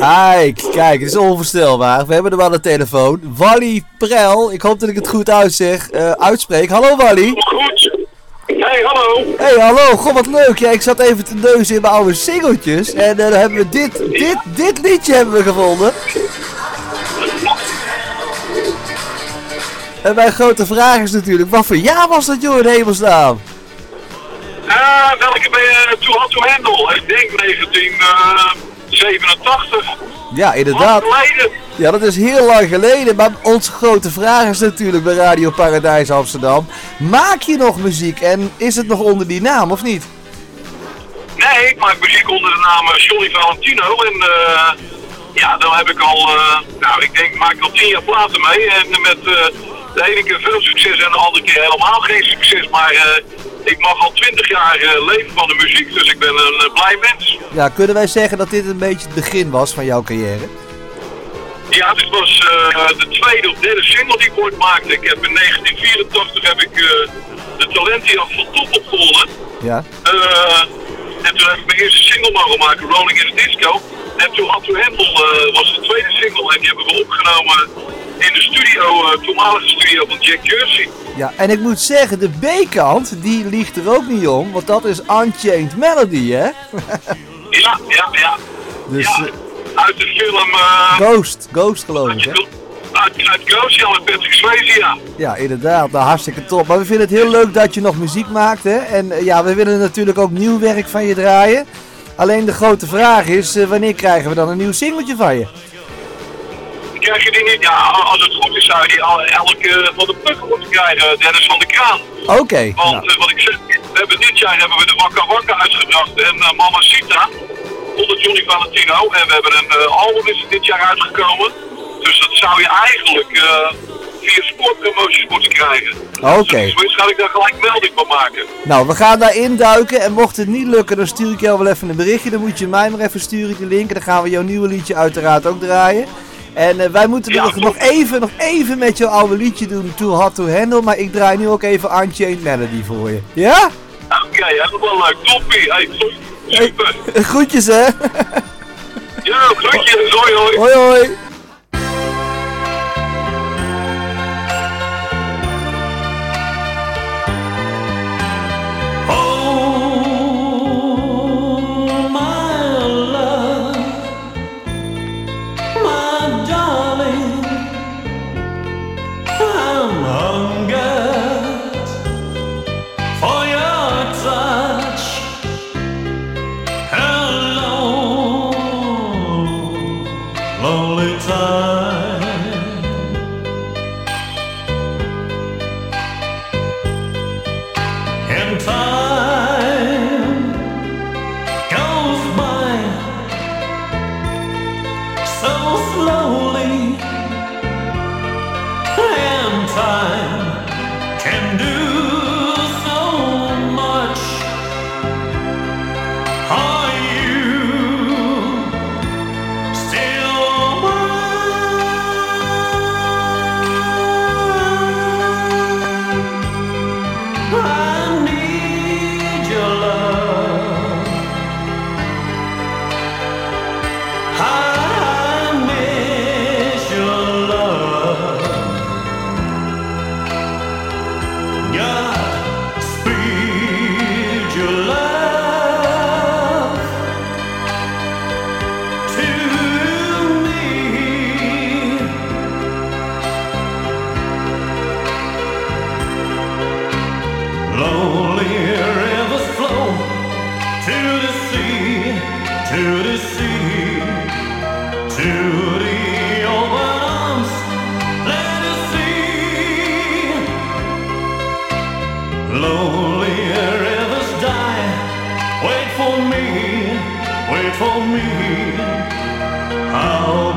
Kijk, kijk, het is onvoorstelbaar. We hebben er wel een telefoon. Wally Prel, ik hoop dat ik het goed uitzeg, eh, uitspreek. Hallo Wally. Goed. Hey, hallo. Hey, hallo. Goh, wat leuk. Ja, ik zat even te neuzen in mijn oude singeltjes. En eh, dan hebben we dit, dit, dit liedje hebben we gevonden. En mijn grote vraag is natuurlijk, wat voor jaar was dat joh in hemelsnaam? Eh, welke ben je toe had to handle? Ik denk 1987. Ja, inderdaad. Ja, dat is heel lang geleden. Maar onze grote vraag is natuurlijk bij Radio Paradijs Amsterdam. Maak je nog muziek en is het nog onder die naam of niet? Nee, ik maak muziek onder de naam eh, Johnny Valentino. En eh, ja, dan heb ik al, eh, nou, ik denk, maak ik al tien jaar platen mee. En met eh, de ene keer veel succes en de andere keer helemaal geen succes. Maar ik mag al twintig jaar eh, leven van de muziek, dus ik ben een eh, blij mens. Ja, kunnen wij zeggen dat dit een beetje het begin was van jouw carrière? Ja, dit was eh, de tweede of derde single die ik ooit maakte. Ik heb in 1984 heb ik eh, de Talentia van Top opgewonnen. Ja. En toen heb ik mijn eerste single mogen maken, Rolling in the Disco. En toen had to Handle was de tweede single en die hebben we opgenomen toenmalige studio van Jack Jersey. Ja, en ik moet zeggen, de B-kant, die liegt er ook niet om. Want dat is Unchained Melody, hè? Ja, ja, ja. Dus ja, eh, uit de film eh Ghost, Ghost geloof ik, hè? uit, uit Ghost, ja, met Patrick Swayze, ja. Ja, inderdaad. Nou, hartstikke top. Maar we vinden het heel leuk dat je nog muziek maakt, hè? En eh, ja, we willen natuurlijk ook nieuw werk van je draaien. Alleen de grote vraag is, eh, wanneer krijgen we dan een nieuw singeltje van je? Krijg je die niet? Ja, als het goed is zou je die al, elke van de pukken moeten krijgen, Dennis van de Kraan. Oké. Want nou, eh, wat ik zeg, we hebben dit jaar hebben we de Wakka Wakka uitgebracht en uh, Mama Sita onder Johnny Valentino. En we hebben een eh, album is dit jaar uitgekomen. Dus dat zou je eigenlijk eh, via sportpromoties moeten krijgen. Oké. Dus misschien ga ik daar gelijk melding van maken. nou, we gaan daar induiken. En mocht het niet lukken, dan stuur ik jou wel even een berichtje. Dan moet je mij maar even sturen, die link. En dan gaan we jouw nieuwe liedje uiteraard ook draaien. En eh, wij moeten Ja, nog, nog, even, nog even met jouw oude liedje doen, Too Hot To Handle. Maar ik draai nu ook even Unchained Melody voor je. Ja? Oké, helemaal leuk. Toppie. Hey, super. Groetjes, hè? Ja, groetjes. Hoi hoi. hoi, hoi. slowly. Lonely rivers die. Wait for me, wait for me. I'll